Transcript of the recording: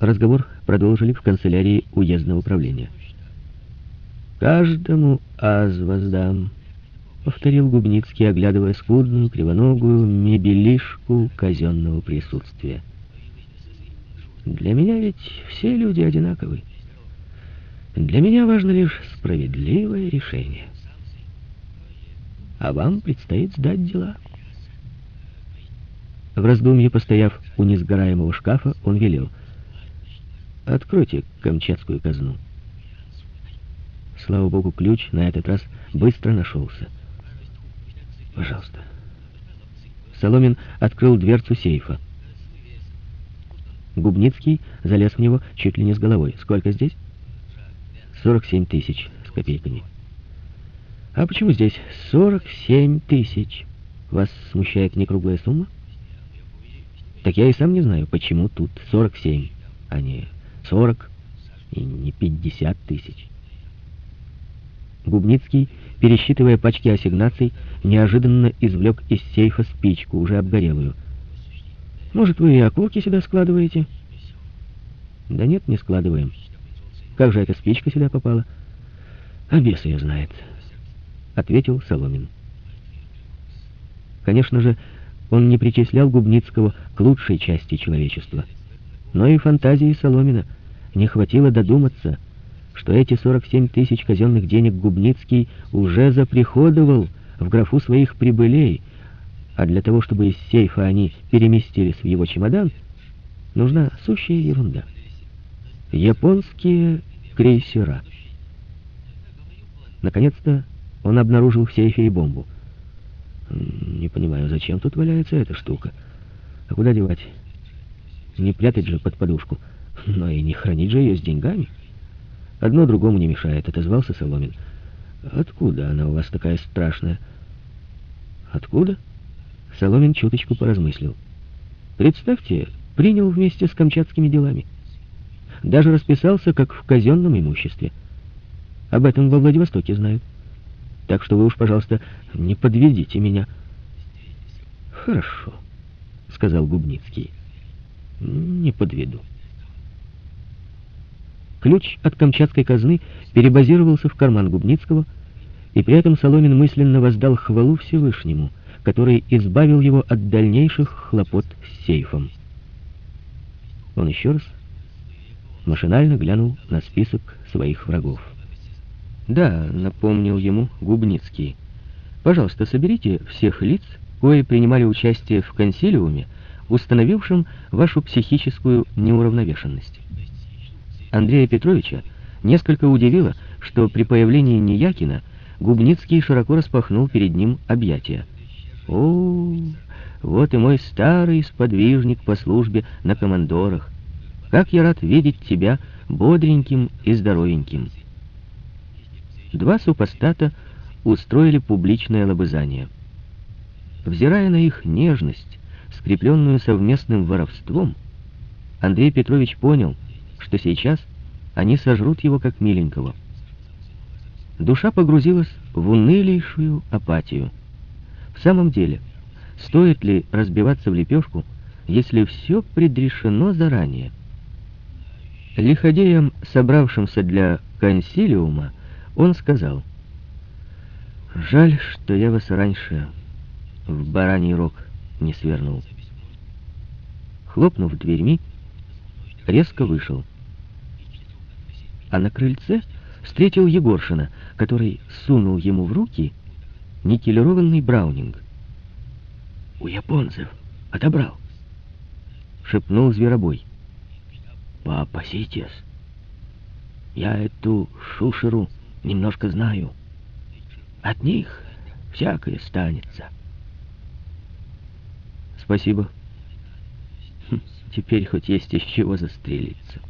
Разговор продолжили в канцелярии уездного управления. «Каждому аз воздам», — повторил Губницкий, оглядывая скудную, кривоногую мебелишку казенного присутствия. «Для меня ведь все люди одинаковы. Для меня важно лишь справедливое решение. А вам предстоит сдать дела». В раздумье, постояв у несгораемого шкафа, он велел. «Откройте камчатскую казну». Слава богу, ключ на этот раз быстро нашелся. «Пожалуйста». Соломин открыл дверцу сейфа. Губницкий залез в него чуть ли не с головой. «Сколько здесь?» «Сорок семь тысяч с копейками». «А почему здесь сорок семь тысяч? Вас смущает некруглая сумма?» «Так я и сам не знаю, почему тут сорок семь, а не сорок и не пятьдесят тысяч». Губницкий, пересчитывая пачки ассигнаций, неожиданно извлек из сейфа спичку, уже обгорелую. «Может, вы и окурки сюда складываете?» «Да нет, не складываем. Как же эта спичка сюда попала?» «А бес ее знает», — ответил Соломин. Конечно же, он не причислял Губницкого к лучшей части человечества. Но и фантазии Соломина не хватило додуматься — что эти 47 тысяч казенных денег Губницкий уже заприходовал в графу своих прибылей, а для того, чтобы из сейфа они переместились в его чемодан, нужна сущая ерунда. Японские крейсера. Наконец-то он обнаружил в сейфе и бомбу. Не понимаю, зачем тут валяется эта штука? А куда девать? Не прятать же под подушку, но и не хранить же ее с деньгами. Одно другому не мешает, отозвался Соломин. Откуда она у вас такая страшная? Откуда? Соломин чуточку поразмыслил. Представьте, принял вместе с камчатскими делами. Даже расписался, как в казенном имуществе. Об этом во Владивостоке знают. Так что вы уж, пожалуйста, не подведите меня. Хорошо, сказал Губницкий. Не подведу. Ключ от камчатской казны перебазировался в карман Губницкого, и при этом Соломин мысленно воздал хвалу Всевышнему, который избавил его от дальнейших хлопот с сейфом. Он еще раз машинально глянул на список своих врагов. «Да», — напомнил ему Губницкий, — «пожалуйста, соберите всех лиц, кои принимали участие в консилиуме, установившем вашу психическую неуравновешенность». Андрея Петровича несколько удивило, что при появлении Неякина Губницкий широко распахнул перед ним объятия. «О, вот и мой старый сподвижник по службе на командорах. Как я рад видеть тебя бодреньким и здоровеньким». Два супостата устроили публичное лобызание. Взирая на их нежность, скрепленную совместным воровством, Андрей Петрович понял — что сейчас они сожрут его как миленького. Душа погрузилась в унылейшую апатию. В самом деле, стоит ли разбиваться в лепешку, если все предрешено заранее? Лиходеям, собравшимся для консилиума, он сказал, «Жаль, что я вас раньше в бараний рог не свернул». Хлопнув дверьми, резко вышел а на крыльце встретил Егоршина, который сунул ему в руки никелированный браунинг. «У японцев отобрал», — шепнул Зверобой. «Поопаситесь, я эту шушеру немножко знаю. От них всякое станется». «Спасибо. Хм, теперь хоть есть из чего застрелиться».